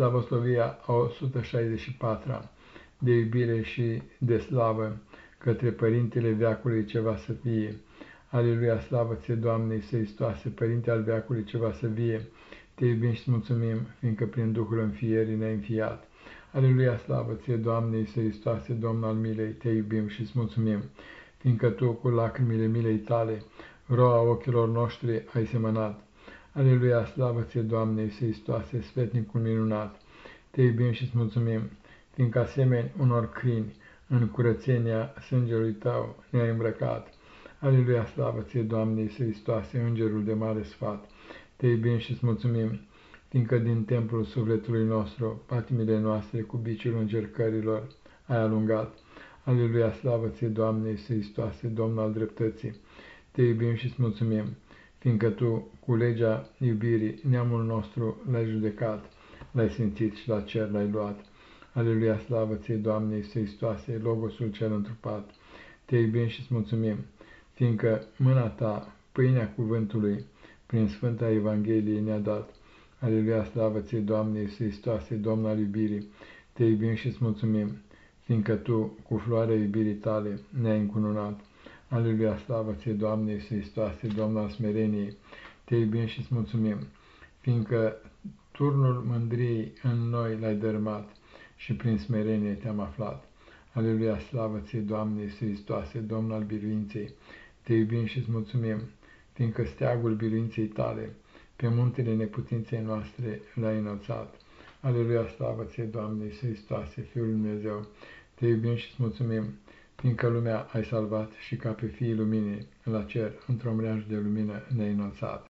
Slavoslovia a 164-a de iubire și de slavă către Părintele Veacului ceva să fie. Aleluia, slavă ție, Doamne Iisus Hristoase, Părinte al Veacului ceva să vie. Te iubim și mulțumim, fiindcă prin Duhul înfierii ne-ai înfiat. Aleluia, slavă ție, Doamne Iisus Hristoase, Domn al milei, te iubim și îți mulțumim, fiindcă Tu cu lacrimile milei tale, roa ochilor noștri ai semănat. Aleluia, slavă ție, Doamne Iisus Hristoase, sfetnicul minunat, te iubim și îți mulțumim, fiindcă asemeni unor crini, în curățenia sângelui Tău ne-ai îmbrăcat. Aleluia, slavă ție, Doamne Iisus Hristoase, Îngerul de mare sfat, te iubim și îți mulțumim, fiindcă din templul sufletului nostru, patimile noastre cu biciul încercărilor ai alungat. Aleluia, slavă ție, Doamne Iisus Hristoase, Domn al dreptății, te iubim și îți mulțumim, fiindcă Tu, cu legea iubirii, neamul nostru l-ai judecat, l-ai simțit și la cer l-ai luat. Aleluia, slavă ție, Doamne Iisus Hristoase, Logosul cel întrupat, te iubim și îți mulțumim, fiindcă mâna Ta, pâinea cuvântului, prin Sfânta Evanghelie ne-a dat. Aleluia, slavă ție, Doamne Iisus Hristoase, Domn al iubirii, te iubim și îți mulțumim, fiindcă Tu, cu floarea iubirii Tale, ne-ai încununat. Aleluia, slavă ție, Doamne Iisus Hristoase, Domn al smereniei, te iubim și îți mulțumim, fiindcă turnul mândriei în noi l-ai dărmat și prin smerenie te-am aflat. Aleluia, slavă ție, Doamne Iisus Hristoase, Domn al biruinței, te iubim și îți mulțumim, fiindcă steagul biruinței tale, pe muntele neputinței noastre l-ai înălțat. Aleluia, slavă ție, Doamne Iisus Hristoase, Fiul Lui Dumnezeu, te iubim și îți mulțumim, fiindcă lumea ai salvat și ca pe fiii luminii, la cer, într-o mreajă de lumină ne-ai înălțat.